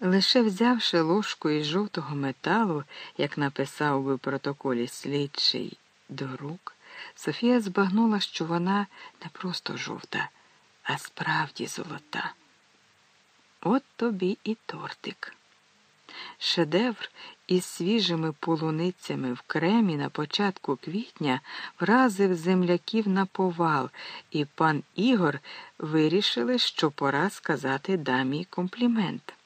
Лише взявши ложку із жовтого металу, як написав би в протоколі слідчий до рук, Софія збагнула, що вона не просто жовта, а справді золота. От тобі і тортик. Шедевр із свіжими полуницями в кремі на початку квітня вразив земляків на повал, і пан Ігор вирішили, що пора сказати дамі комплімент.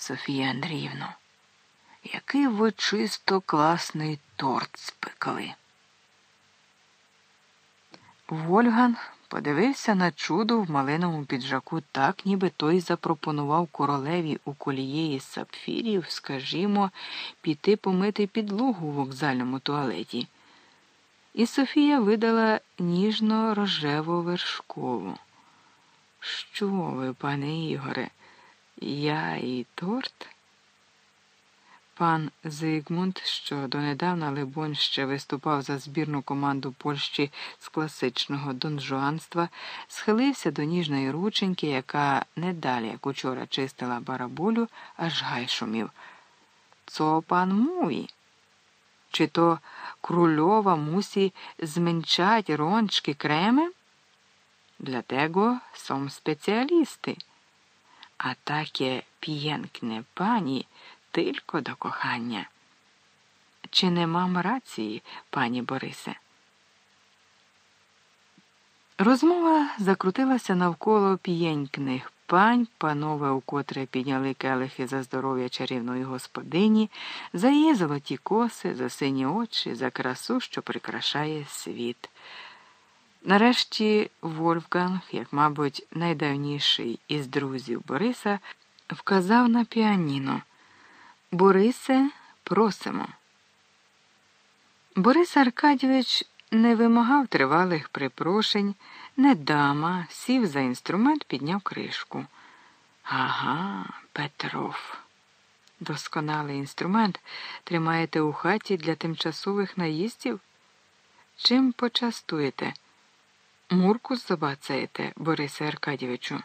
Софія Андріївно, який ви чисто класний торт спекли. Вольган подивився на чудо в малиному піджаку так, ніби той запропонував королеві у колієї сапфірів, скажімо, піти помити підлогу в вокзальному туалеті. І Софія видала ніжно рожеву вершкову. Що ви, пане Ігоре? Я і торт? Пан Зигмунд, що донедавна, либонь, ще виступав за збірну команду Польщі з класичного донжуанства, схилився до ніжної рученьки, яка не далі, як учора чистила барабулю, аж гай шумів. Цо пан муй? Чи то крульова мусі зменчать рончки креми? Для tego są спеціалісти. А таке п'єнкне пані тільки до кохання. Чи не мам рації, пані Борисе? Розмова закрутилася навколо п'єнькних пань, панове, укотре підняли келихи за здоров'я чарівної господині, за її золоті коси, за сині очі, за красу, що прикрашає світ. Нарешті Вольфганг, як, мабуть, найдавніший із друзів Бориса, вказав на піаніно. Борисе, просимо. Борис Аркадійович не вимагав тривалих припрошень, не дама, сів за інструмент, підняв кришку. Ага, Петров. Досконалий інструмент тримаєте у хаті для тимчасових наїздів? Чим почастуєте? Мурку забацаєте, Борисе Аркадійовичу?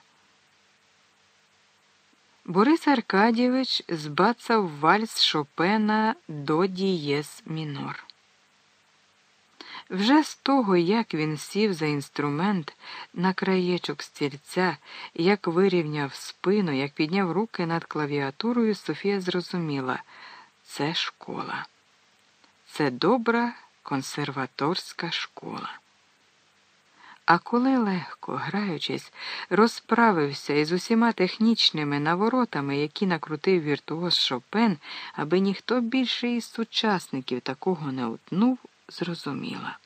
Борис Аркадійович збацав вальс Шопена до дієс мінор. Вже з того, як він сів за інструмент на краєчок стільця, як вирівняв спину, як підняв руки над клавіатурою, Софія зрозуміла це школа. Це добра консерваторська школа. А коли легко, граючись, розправився із усіма технічними наворотами, які накрутив віртуоз Шопен, аби ніхто більше із сучасників такого не утнув, зрозуміла.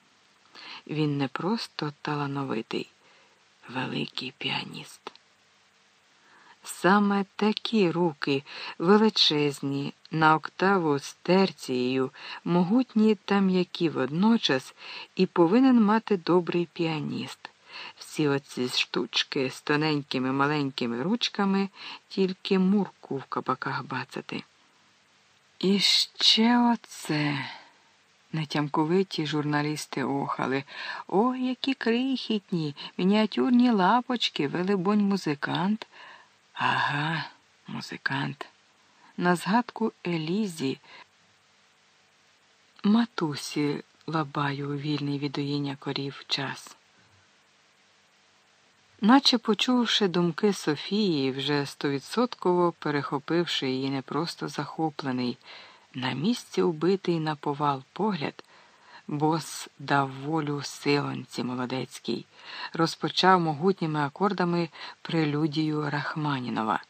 Він не просто талановитий, великий піаніст. Саме такі руки величезні, на октаву з терцією, могутні та м'які водночас, і повинен мати добрий піаніст. Всі оці штучки з тоненькими маленькими ручками, тільки мурку в кабаках бацати. І ще оце. Нетямковиті журналісти охали. О, які крихітні, мініатюрні лапочки, велибонь музикант. Ага, музикант. На згадку Елізі, матусі лабаю вільний від доїння корів час. Наче почувши думки Софії, вже стовідсотково перехопивши її не просто захоплений, на місці убитий на повал погляд, бос дав волю силонці молодецькій, розпочав могутніми акордами прелюдію Рахманінова.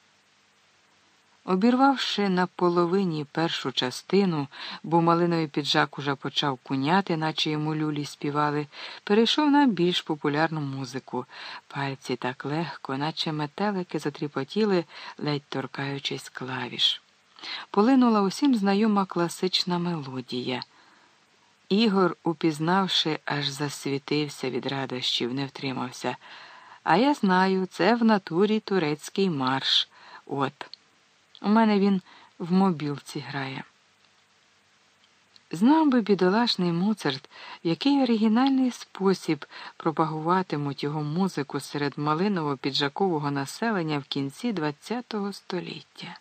Обірвавши на половині першу частину, бо малиновий піджак уже почав куняти, наче йому люлі співали, перейшов на більш популярну музику. Пальці так легко, наче метелики затріпотіли, ледь торкаючись клавіш. Полинула усім знайома класична мелодія. Ігор, упізнавши, аж засвітився від радощів, не втримався. А я знаю, це в натурі турецький марш. От. У мене він в мобілці грає. Знав би бідолашний Моцарт, який оригінальний спосіб пропагуватимуть його музику серед малиново-піджакового населення в кінці ХХ століття.